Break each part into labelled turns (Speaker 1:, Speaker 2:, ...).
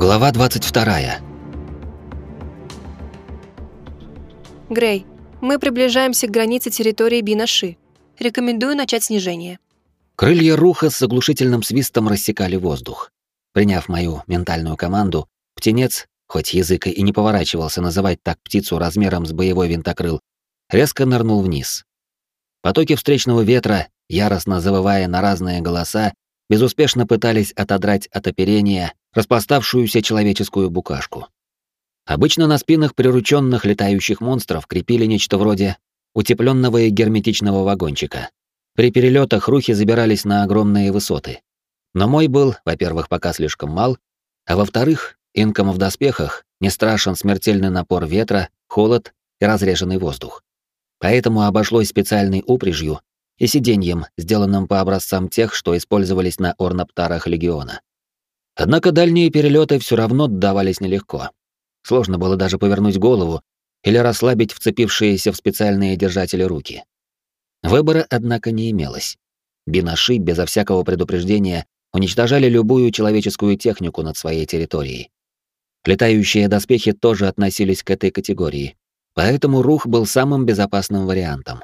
Speaker 1: Глава 22.
Speaker 2: Грей, мы приближаемся к границе территории Бинаши. Рекомендую начать снижение.
Speaker 1: Крылья руха с оглушительным свистом рассекали воздух. Приняв мою ментальную команду, птенец, хоть язык и не поворачивался называть так птицу размером с боевой винтокрыл, резко нырнул вниз. Потоки встречного ветра, яростно завывая на разные голоса, безуспешно пытались отодрать от оперения распластавшуюся человеческую букашку. Обычно на спинах прирученных летающих монстров крепили нечто вроде утепленного и герметичного вагончика. При перелетах рухи забирались на огромные высоты. Но мой был, во-первых, пока слишком мал, а во-вторых, инкам в доспехах не страшен смертельный напор ветра, холод и разреженный воздух. Поэтому обошлось специальной упряжью и сиденьем, сделанным по образцам тех, что использовались на орнаптарах легиона. Однако дальние перелеты все равно давались нелегко. Сложно было даже повернуть голову или расслабить вцепившиеся в специальные держатели руки. Выбора, однако, не имелось. Бинаши безо всякого предупреждения уничтожали любую человеческую технику над своей территорией. Летающие доспехи тоже относились к этой категории, поэтому рух был самым безопасным вариантом.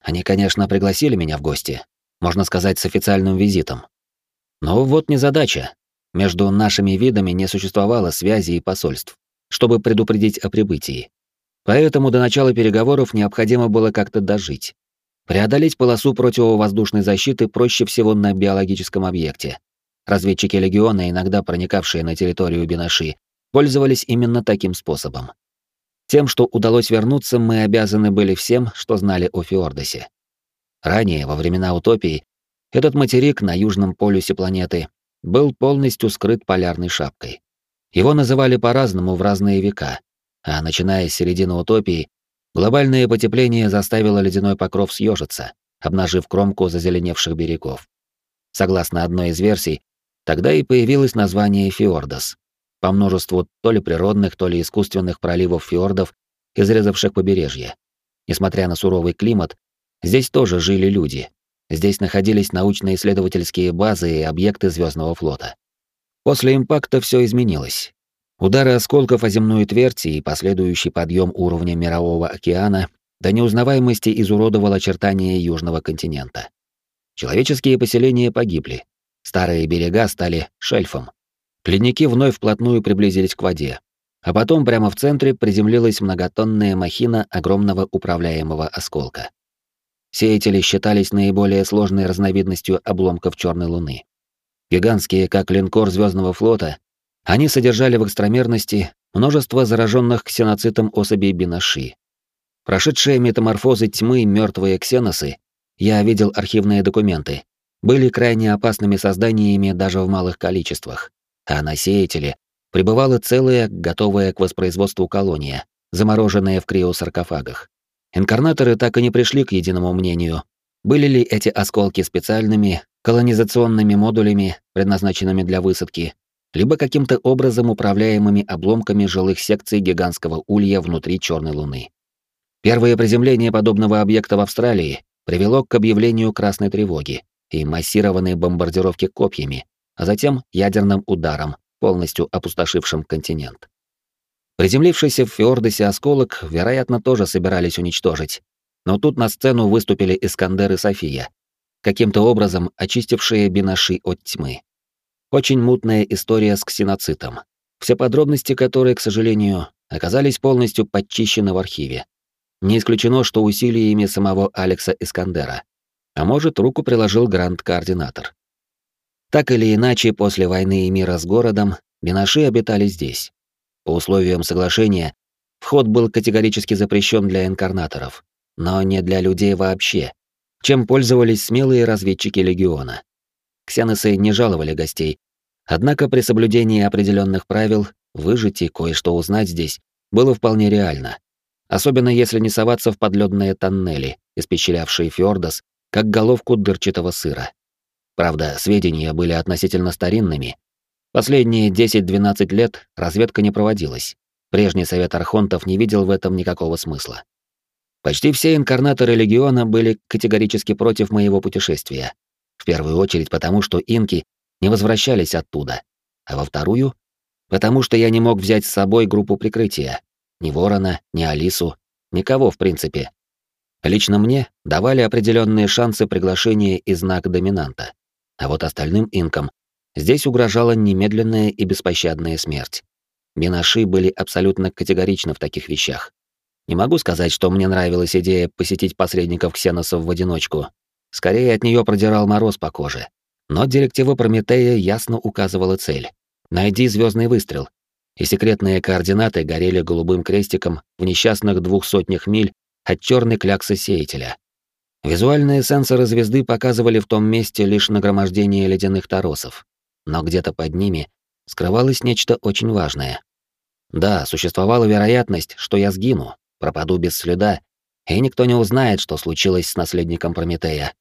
Speaker 1: Они, конечно, пригласили меня в гости, можно сказать, с официальным визитом. Но вот незадача. Между нашими видами не существовало связи и посольств, чтобы предупредить о прибытии. Поэтому до начала переговоров необходимо было как-то дожить. Преодолеть полосу противовоздушной защиты проще всего на биологическом объекте. Разведчики Легиона, иногда проникавшие на территорию Бинаши, пользовались именно таким способом. Тем, что удалось вернуться, мы обязаны были всем, что знали о Фиордосе. Ранее, во времена утопии, этот материк на южном полюсе планеты был полностью скрыт полярной шапкой. Его называли по-разному в разные века, а начиная с середины утопии, глобальное потепление заставило ледяной покров съежиться, обнажив кромку зазеленевших берегов. Согласно одной из версий, тогда и появилось название Фиордос, по множеству то ли природных, то ли искусственных проливов фиордов, изрезавших побережье. Несмотря на суровый климат, здесь тоже жили люди, Здесь находились научно-исследовательские базы и объекты Звездного флота. После импакта все изменилось. Удары осколков о земную твердь и последующий подъем уровня Мирового океана до неузнаваемости изуродовал очертания Южного континента. Человеческие поселения погибли. Старые берега стали шельфом. Ледники вновь вплотную приблизились к воде. А потом прямо в центре приземлилась многотонная махина огромного управляемого осколка. Сеятели считались наиболее сложной разновидностью обломков черной луны. Гигантские, как линкор Звездного флота, они содержали в экстрамерности множество зараженных ксеноцитом особей бинаши. Прошедшие метаморфозы тьмы мертвые ксеносы, я видел архивные документы, были крайне опасными созданиями даже в малых количествах, а на сеятеле пребывала целая, готовая к воспроизводству колония, замороженная в криосаркофагах. Инкарнаторы так и не пришли к единому мнению, были ли эти осколки специальными колонизационными модулями, предназначенными для высадки, либо каким-то образом управляемыми обломками жилых секций гигантского улья внутри Черной Луны. Первое приземление подобного объекта в Австралии привело к объявлению красной тревоги и массированной бомбардировке копьями, а затем ядерным ударом, полностью опустошившим континент. Приземлившийся в Фиордосе осколок, вероятно, тоже собирались уничтожить. Но тут на сцену выступили Искандер и София, каким-то образом очистившие Бинаши от тьмы. Очень мутная история с ксеноцитом, все подробности которой, к сожалению, оказались полностью подчищены в архиве. Не исключено, что усилиями самого Алекса Искандера. А может, руку приложил гранд-координатор. Так или иначе, после войны и мира с городом, Бинаши обитали здесь. По условиям соглашения, вход был категорически запрещен для инкарнаторов, но не для людей вообще, чем пользовались смелые разведчики Легиона. Ксеносы не жаловали гостей, однако при соблюдении определенных правил выжить и кое-что узнать здесь было вполне реально. Особенно если не соваться в подледные тоннели, испещрявшие Фьордос, как головку дырчатого сыра. Правда, сведения были относительно старинными, Последние 10-12 лет разведка не проводилась. Прежний совет архонтов не видел в этом никакого смысла. Почти все инкарнаторы легиона были категорически против моего путешествия. В первую очередь потому, что инки не возвращались оттуда, а во вторую потому что я не мог взять с собой группу прикрытия. Ни Ворона, ни Алису, никого в принципе. Лично мне давали определенные шансы приглашения и знак доминанта. А вот остальным инкам здесь угрожала немедленная и беспощадная смерть. Минаши были абсолютно категоричны в таких вещах. Не могу сказать, что мне нравилась идея посетить посредников ксеносов в одиночку. Скорее от нее продирал мороз по коже. Но директива Прометея ясно указывала цель. Найди звездный выстрел. И секретные координаты горели голубым крестиком в несчастных двух сотнях миль от черной кляксы сеятеля. Визуальные сенсоры звезды показывали в том месте лишь нагромождение ледяных торосов. Но где-то под ними скрывалось нечто очень важное. Да, существовала вероятность, что я сгину, пропаду без следа, и никто не узнает, что случилось с наследником Прометея.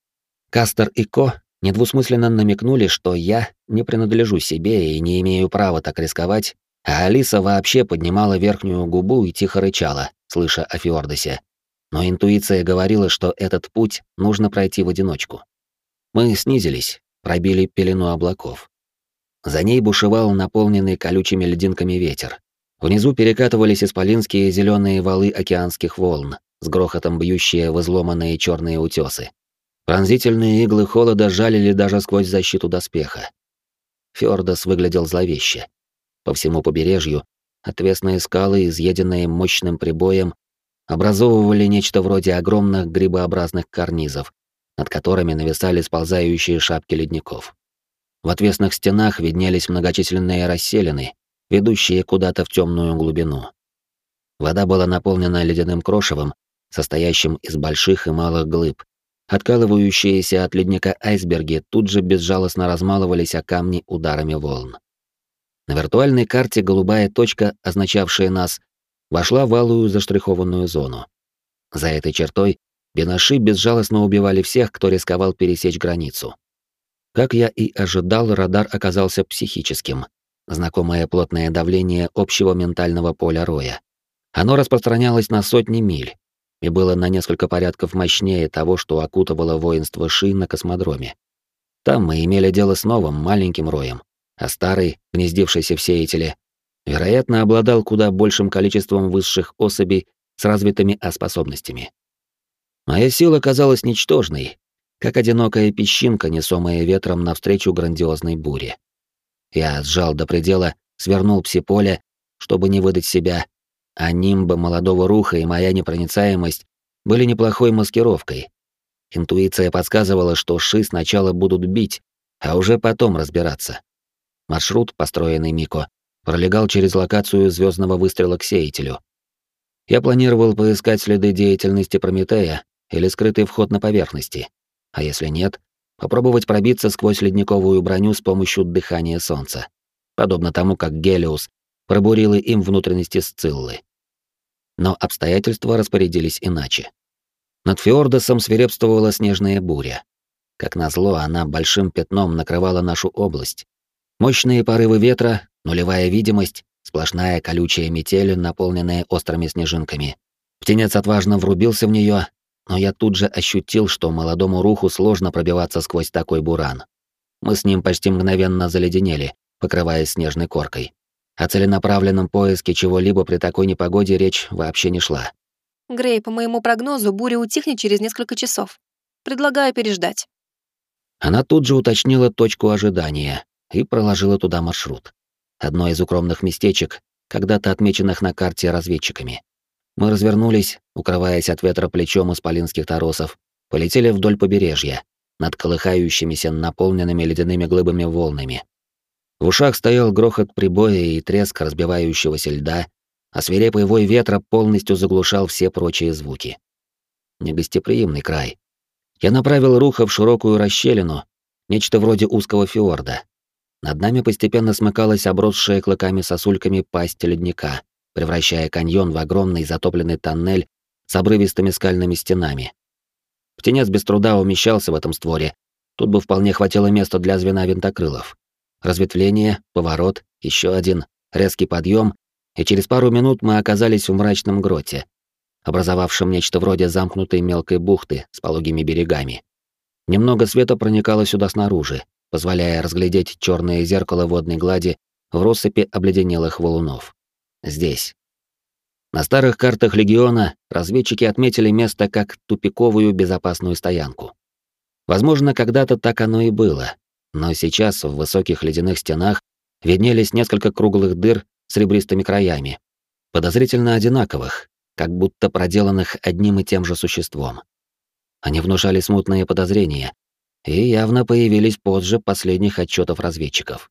Speaker 1: Кастер и Ко недвусмысленно намекнули, что я не принадлежу себе и не имею права так рисковать, а Алиса вообще поднимала верхнюю губу и тихо рычала, слыша о Фиордосе. Но интуиция говорила, что этот путь нужно пройти в одиночку. Мы снизились, пробили пелену облаков. За ней бушевал наполненный колючими льдинками ветер. Внизу перекатывались исполинские зеленые валы океанских волн, с грохотом бьющие в изломанные черные утесы. Пронзительные иглы холода жалили даже сквозь защиту доспеха. Фьордос выглядел зловеще. По всему побережью отвесные скалы, изъеденные мощным прибоем, образовывали нечто вроде огромных грибообразных карнизов, над которыми нависали сползающие шапки ледников. В отвесных стенах виднелись многочисленные расселины, ведущие куда-то в темную глубину. Вода была наполнена ледяным крошевом, состоящим из больших и малых глыб, Откалывающиеся от ледника айсберги тут же безжалостно размалывались о камни ударами волн. На виртуальной карте голубая точка, означавшая нас, вошла в алую заштрихованную зону. За этой чертой бинаши безжалостно убивали всех, кто рисковал пересечь границу. Как я и ожидал, радар оказался психическим. Знакомое плотное давление общего ментального поля Роя. Оно распространялось на сотни миль, и было на несколько порядков мощнее того, что окутывало воинство Ши на космодроме. Там мы имели дело с новым, маленьким роем, а старый, гнездившийся в сеятеле, вероятно, обладал куда большим количеством высших особей с развитыми А-способностями. Моя сила казалась ничтожной, как одинокая песчинка, несомая ветром навстречу грандиозной буре. Я сжал до предела, свернул псиполе, чтобы не выдать себя, а нимба молодого руха и моя непроницаемость были неплохой маскировкой. Интуиция подсказывала, что ши сначала будут бить, а уже потом разбираться. Маршрут, построенный Мико, пролегал через локацию звездного выстрела к сеятелю. Я планировал поискать следы деятельности Прометея или скрытый вход на поверхности, а если нет, попробовать пробиться сквозь ледниковую броню с помощью дыхания солнца, подобно тому, как Гелиус пробурила им внутренности Сциллы. Но обстоятельства распорядились иначе. Над Фьордосом свирепствовала снежная буря. Как назло, она большим пятном накрывала нашу область. Мощные порывы ветра, нулевая видимость, сплошная колючая метель, наполненная острыми снежинками. Птенец отважно врубился в нее, но я тут же ощутил, что молодому руху сложно пробиваться сквозь такой буран. Мы с ним почти мгновенно заледенели, покрываясь снежной коркой. О целенаправленном поиске чего-либо при такой непогоде речь вообще не шла.
Speaker 2: Грей, по моему прогнозу, буря утихнет через несколько часов. Предлагаю переждать.
Speaker 1: Она тут же уточнила точку ожидания и проложила туда маршрут. Одно из укромных местечек, когда-то отмеченных на карте разведчиками. Мы развернулись, укрываясь от ветра плечом исполинских торосов, полетели вдоль побережья, над колыхающимися наполненными ледяными глыбами волнами. В ушах стоял грохот прибоя и треск разбивающегося льда, а свирепый вой ветра полностью заглушал все прочие звуки. Негостеприимный край. Я направил руха в широкую расщелину, нечто вроде узкого фьорда. Над нами постепенно смыкалась обросшая клыками-сосульками пасть ледника, превращая каньон в огромный затопленный тоннель с обрывистыми скальными стенами. Птенец без труда умещался в этом створе. Тут бы вполне хватило места для звена винтокрылов разветвление, поворот, еще один, резкий подъем, и через пару минут мы оказались в мрачном гроте, образовавшем нечто вроде замкнутой мелкой бухты с пологими берегами. Немного света проникало сюда снаружи, позволяя разглядеть черное зеркало водной глади в россыпи обледенелых валунов. Здесь. На старых картах Легиона разведчики отметили место как тупиковую безопасную стоянку. Возможно, когда-то так оно и было, но сейчас в высоких ледяных стенах виднелись несколько круглых дыр с ребристыми краями, подозрительно одинаковых, как будто проделанных одним и тем же существом. Они внушали смутные подозрения и явно появились позже последних отчетов разведчиков.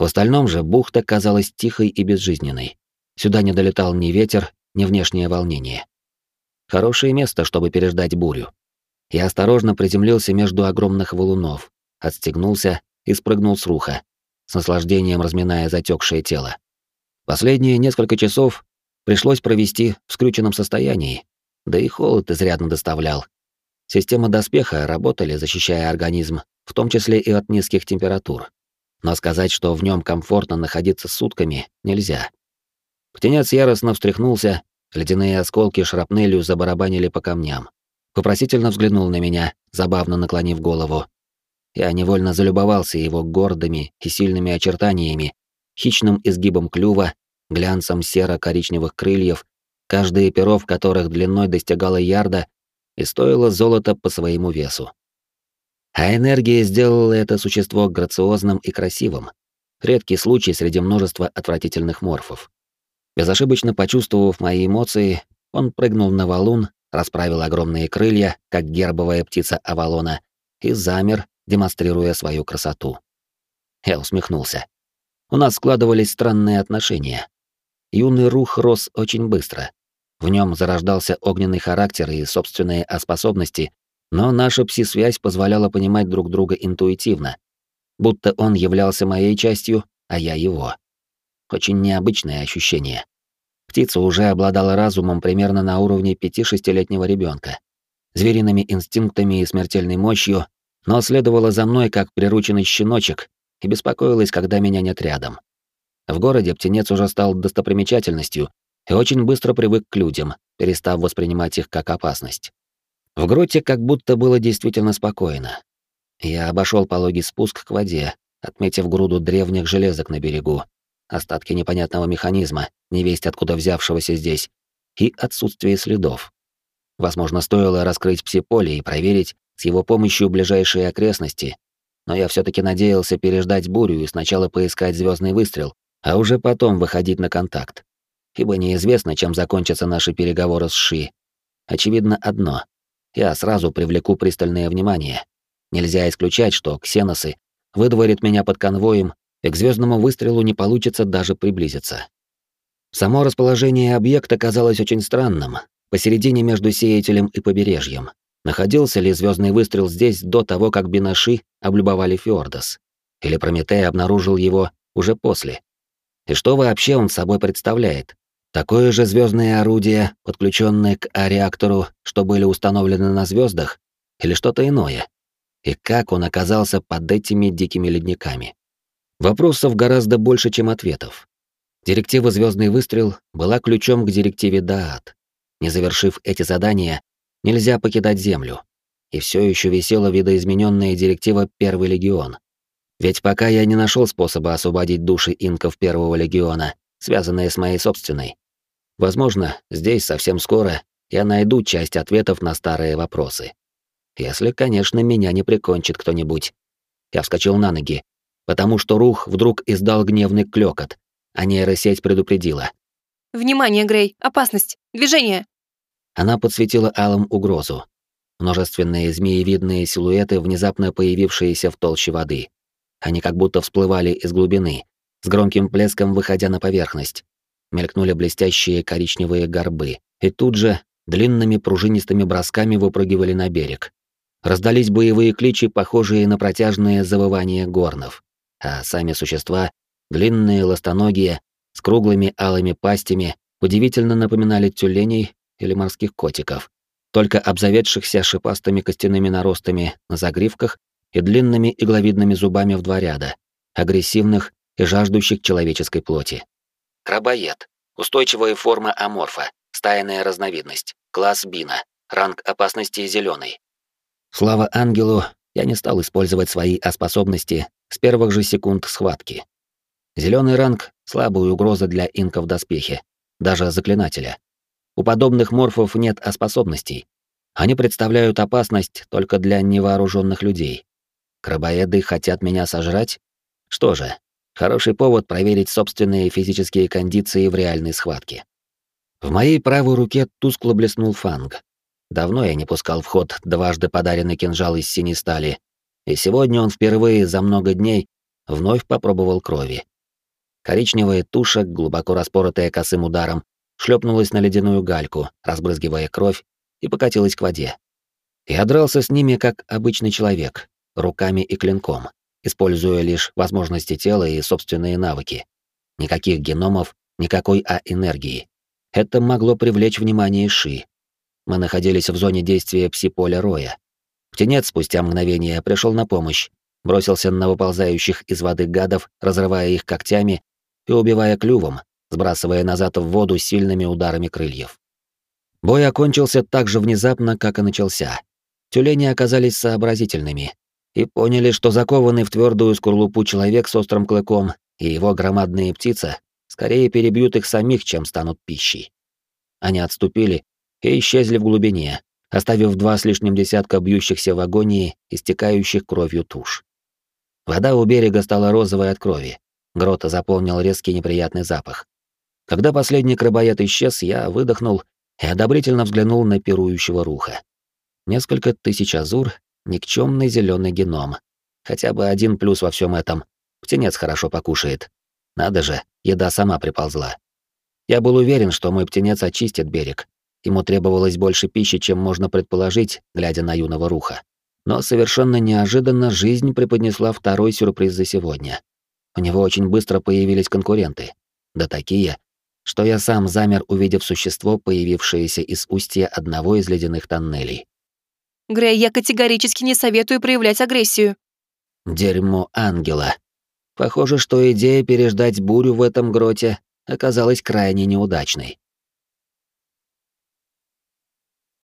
Speaker 1: В остальном же бухта казалась тихой и безжизненной. Сюда не долетал ни ветер, ни внешнее волнение. Хорошее место, чтобы переждать бурю. Я осторожно приземлился между огромных валунов, отстегнулся и спрыгнул с руха, с наслаждением разминая затекшее тело. Последние несколько часов пришлось провести в скрюченном состоянии, да и холод изрядно доставлял. Системы доспеха работали, защищая организм, в том числе и от низких температур. Но сказать, что в нем комфортно находиться сутками, нельзя. Птенец яростно встряхнулся, ледяные осколки шрапнелью забарабанили по камням. Вопросительно взглянул на меня, забавно наклонив голову. Я невольно залюбовался его гордыми и сильными очертаниями, хищным изгибом клюва, глянцем серо-коричневых крыльев, каждое перо в которых длиной достигало ярда и стоило золота по своему весу. А энергия сделала это существо грациозным и красивым. Редкий случай среди множества отвратительных морфов. Безошибочно почувствовав мои эмоции, он прыгнул на валун, расправил огромные крылья, как гербовая птица Авалона, и замер, демонстрируя свою красоту. Я усмехнулся. У нас складывались странные отношения. Юный рух рос очень быстро. В нем зарождался огненный характер и собственные способности, но наша пси-связь позволяла понимать друг друга интуитивно, будто он являлся моей частью, а я его. Очень необычное ощущение. Птица уже обладала разумом примерно на уровне 5-6-летнего ребенка, звериными инстинктами и смертельной мощью, но следовала за мной как прирученный щеночек и беспокоилась, когда меня нет рядом. В городе птенец уже стал достопримечательностью и очень быстро привык к людям, перестав воспринимать их как опасность. В гроте как будто было действительно спокойно. Я обошел пологий спуск к воде, отметив груду древних железок на берегу, остатки непонятного механизма, невесть откуда взявшегося здесь, и отсутствие следов. Возможно, стоило раскрыть псиполе и проверить с его помощью ближайшие окрестности, но я все таки надеялся переждать бурю и сначала поискать звездный выстрел, а уже потом выходить на контакт. Ибо неизвестно, чем закончатся наши переговоры с Ши. Очевидно одно. Я сразу привлеку пристальное внимание. Нельзя исключать, что ксеносы выдворят меня под конвоем и к звездному выстрелу не получится даже приблизиться. Само расположение объекта казалось очень странным, посередине между сеятелем и побережьем. Находился ли звездный выстрел здесь до того, как Бинаши облюбовали Фьордос? Или Прометей обнаружил его уже после? И что вообще он собой представляет? Такое же звездное орудие, подключенное к А-реактору, что были установлены на звездах, или что-то иное? И как он оказался под этими дикими ледниками? Вопросов гораздо больше, чем ответов. Директива «Звездный выстрел» была ключом к директиве «Даат». Не завершив эти задания, нельзя покидать Землю. И все еще висела видоизмененная директива «Первый легион». Ведь пока я не нашел способа освободить души инков Первого легиона, связанные с моей собственной. Возможно, здесь совсем скоро я найду часть ответов на старые вопросы. Если, конечно, меня не прикончит кто-нибудь. Я вскочил на ноги, потому что Рух вдруг издал гневный клёкот, а нейросеть предупредила.
Speaker 2: «Внимание, Грей! Опасность! Движение!»
Speaker 1: Она подсветила алым угрозу. Множественные змеевидные силуэты, внезапно появившиеся в толще воды. Они как будто всплывали из глубины, с громким плеском выходя на поверхность. Мелькнули блестящие коричневые горбы, и тут же длинными пружинистыми бросками выпрыгивали на берег. Раздались боевые кличи, похожие на протяжные завывания горнов а сами существа, длинные, ластоногие, с круглыми алыми пастями, удивительно напоминали тюленей или морских котиков, только обзаведшихся шипастыми костяными наростами на загривках и длинными игловидными зубами в два ряда, агрессивных и жаждущих человеческой плоти. Крабоед. Устойчивая форма аморфа. Стайная разновидность. Класс Бина. Ранг опасности зеленый. Слава ангелу, я не стал использовать свои способности с первых же секунд схватки. Зеленый ранг — слабая угроза для инка в доспехе, даже заклинателя. У подобных морфов нет способностей. Они представляют опасность только для невооруженных людей. Крабоеды хотят меня сожрать? Что же, хороший повод проверить собственные физические кондиции в реальной схватке. В моей правой руке тускло блеснул фанг. Давно я не пускал в ход дважды подаренный кинжал из синей стали, и сегодня он впервые за много дней вновь попробовал крови. Коричневая туша, глубоко распоротая косым ударом, шлепнулась на ледяную гальку, разбрызгивая кровь, и покатилась к воде. Я дрался с ними как обычный человек, руками и клинком, используя лишь возможности тела и собственные навыки. Никаких геномов, никакой А-энергии. Это могло привлечь внимание Ши. Мы находились в зоне действия пси-поля Роя. Птенец спустя мгновение пришел на помощь, бросился на выползающих из воды гадов, разрывая их когтями и убивая клювом, сбрасывая назад в воду сильными ударами крыльев. Бой окончился так же внезапно, как и начался. Тюлени оказались сообразительными и поняли, что закованный в твердую скорлупу человек с острым клыком и его громадные птица скорее перебьют их самих, чем станут пищей. Они отступили и исчезли в глубине, оставив два с лишним десятка бьющихся в агонии, истекающих кровью туш. Вода у берега стала розовой от крови. Грота заполнил резкий неприятный запах. Когда последний крабоед исчез, я выдохнул и одобрительно взглянул на пирующего руха. Несколько тысяч азур, никчемный зеленый геном. Хотя бы один плюс во всем этом. Птенец хорошо покушает. Надо же, еда сама приползла. Я был уверен, что мой птенец очистит берег. Ему требовалось больше пищи, чем можно предположить, глядя на юного руха. Но совершенно неожиданно жизнь преподнесла второй сюрприз за сегодня. У него очень быстро появились конкуренты. Да такие, что я сам замер, увидев существо, появившееся из устья одного из ледяных тоннелей.
Speaker 2: Грей, я категорически не советую проявлять агрессию.
Speaker 1: Дерьмо ангела. Похоже, что идея переждать бурю в этом гроте оказалась крайне неудачной.